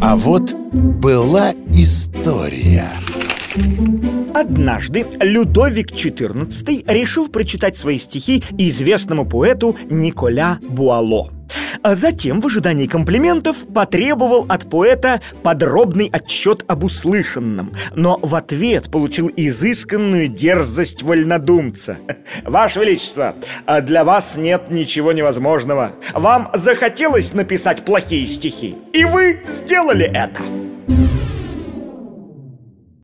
А вот была история. Однажды Людовик XIV решил прочитать свои стихи известному поэту Николя Буало а затем, в ожидании комплиментов, потребовал от поэта подробный отчет об услышанном Но в ответ получил изысканную дерзость вольнодумца. Ваше Величество, для вас нет ничего невозможного. Вам захотелось написать плохие стихи, и вы сделали это